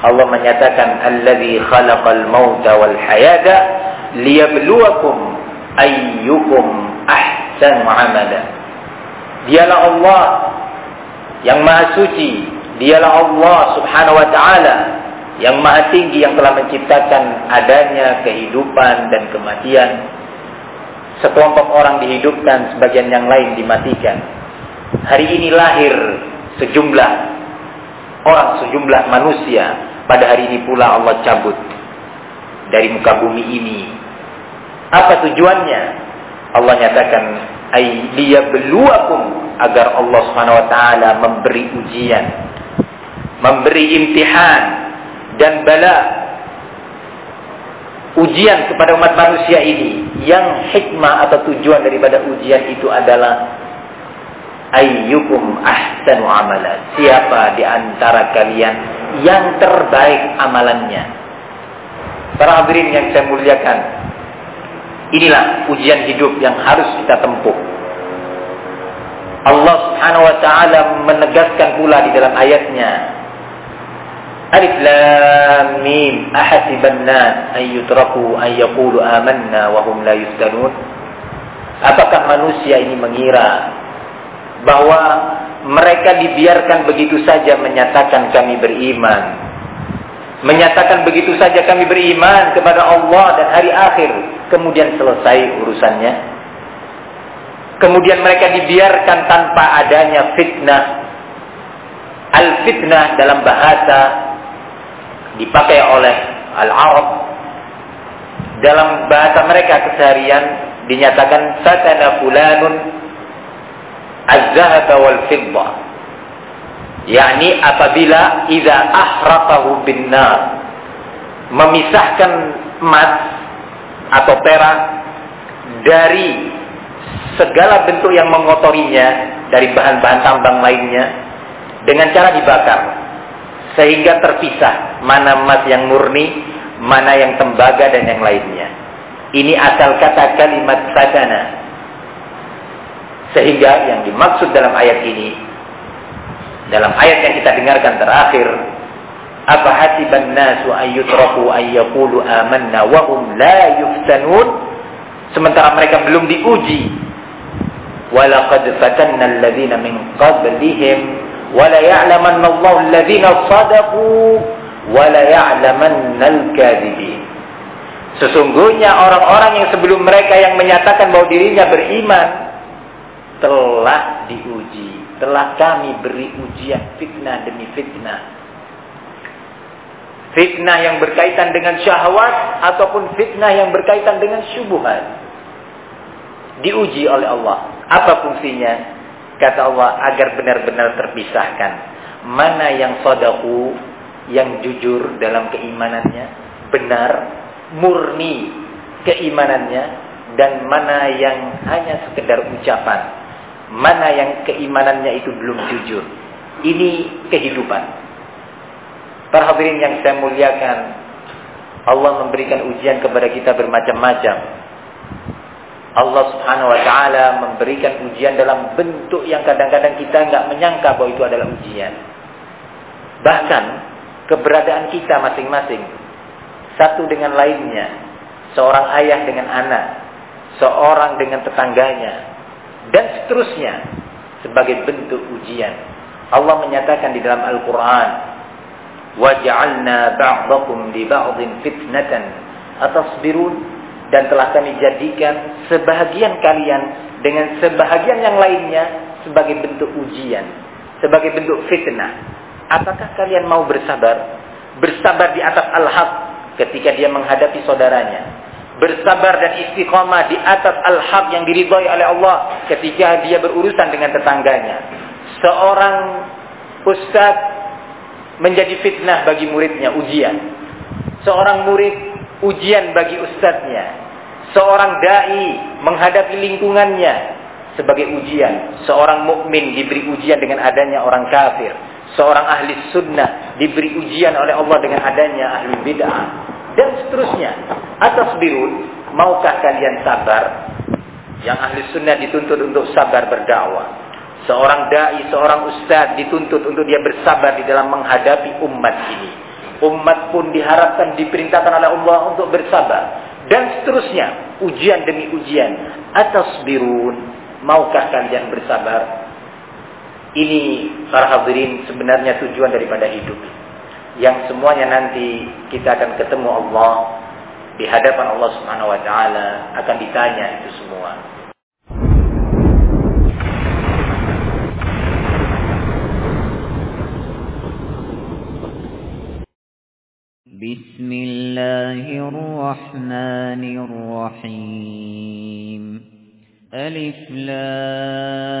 Allah menyatakan alladzi khalaqal mauta wal hayata liyabluwakum ayyukum ahsanu amala. Dialah Allah yang maha suci, dialah Allah Subhanahu wa taala yang maha tinggi yang telah menciptakan adanya kehidupan dan kematian. Sekelompok orang dihidupkan, sebagian yang lain dimatikan. Hari ini lahir sejumlah orang, sejumlah manusia pada hari ini pula Allah cabut dari muka bumi ini. Apa tujuannya? Allah nyatakan ay liyabluwakum agar Allah taala memberi ujian, memberi imtihan dan bala ujian kepada umat manusia ini yang hikmah atau tujuan daripada ujian itu adalah ayyukum ahsanu amala siapa di antara kalian yang terbaik amalannya. Para hadirin yang saya muliakan, inilah ujian hidup yang harus kita tempuh. Allah Subhanahu wa taala menegaskan pula di dalam ayatnya Alif Lam Mim ahasiban ay yutraku ay yaqulu amanna wa hum la yuftanun Apakah manusia ini mengira bahwa mereka dibiarkan begitu saja menyatakan kami beriman. Menyatakan begitu saja kami beriman kepada Allah dan hari akhir. Kemudian selesai urusannya. Kemudian mereka dibiarkan tanpa adanya fitnah. Al-fitnah dalam bahasa dipakai oleh Al-Arab. Dalam bahasa mereka keseharian dinyatakan satana fulanun az-zahaba wal fiddah yakni apabila idza ahraqahu bin nar memisahkan emas atau perak dari segala bentuk yang mengotorinya dari bahan-bahan tambang lainnya dengan cara dibakar sehingga terpisah mana emas yang murni mana yang tembaga dan yang lainnya. Ini asal kata kalimat sadana sehingga yang dimaksud dalam ayat ini dalam ayat yang kita dengarkan terakhir apa hasiban nasu ayyutraku ayyaqulu amanna wa hum la yuftanun? Sementara mereka belum diuji. Walaqad fatanna alladhina min qablihim wala ya'lamanna Allahu alladhina sadaqu wala ya'lamanna al-kadhibin. Sesungguhnya orang-orang yang sebelum mereka yang menyatakan bahwa dirinya beriman telah diuji, telah kami beri ujian fitnah demi fitnah. Fitnah yang berkaitan dengan syahwat ataupun fitnah yang berkaitan dengan syubhat. Diuji oleh Allah. Apa fungsinya? Kata Allah agar benar-benar terpisahkan. Mana yang sodaku, yang jujur dalam keimanannya, benar, murni keimanannya, dan mana yang hanya sekedar ucapan mana yang keimanannya itu belum jujur. Ini kehidupan. Para hadirin yang saya muliakan, Allah memberikan ujian kepada kita bermacam-macam. Allah Subhanahu wa taala memberikan ujian dalam bentuk yang kadang-kadang kita nggak menyangka bahwa itu adalah ujian. Bahkan keberadaan kita masing-masing satu dengan lainnya, seorang ayah dengan anak, seorang dengan tetangganya, dan seterusnya sebagai bentuk ujian. Allah menyatakan di dalam Al-Qur'an, "Waj'alna ba'dakum li ba'dhin fitnatan atasbirun" dan telah kami jadikan sebahagian kalian dengan sebahagian yang lainnya sebagai bentuk ujian, sebagai bentuk fitnah. Apakah kalian mau bersabar? Bersabar di atas al-haq ketika dia menghadapi saudaranya. Bersabar dan istiqamah di atas al-haq yang diridhoi oleh Allah ketika dia berurusan dengan tetangganya. Seorang ustaz menjadi fitnah bagi muridnya, ujian. Seorang murid ujian bagi ustadznya. Seorang dai menghadapi lingkungannya sebagai ujian. Seorang mukmin diberi ujian dengan adanya orang kafir. Seorang ahli sunnah diberi ujian oleh Allah dengan adanya ahli bid'ah. Dan seterusnya. Atas birun, maukah kalian sabar? Yang ahli sunnah dituntut untuk sabar berdakwah. Seorang dai, seorang ustadz dituntut untuk dia bersabar di dalam menghadapi umat ini. Umat pun diharapkan diperintahkan oleh Allah untuk bersabar. Dan seterusnya, ujian demi ujian. Atas birun, maukah kalian bersabar? Ini para hadirin sebenarnya tujuan daripada hidup yang semuanya nanti kita akan ketemu Allah di hadapan Allah Subhanahu wa taala akan ditanya itu semua. Bismillahirrahmanirrahim. Alif lam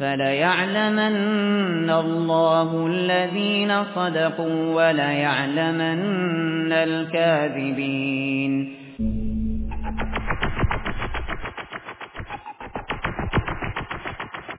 فليعلمن الله الذين صدقوا وليعلمن الكاذبين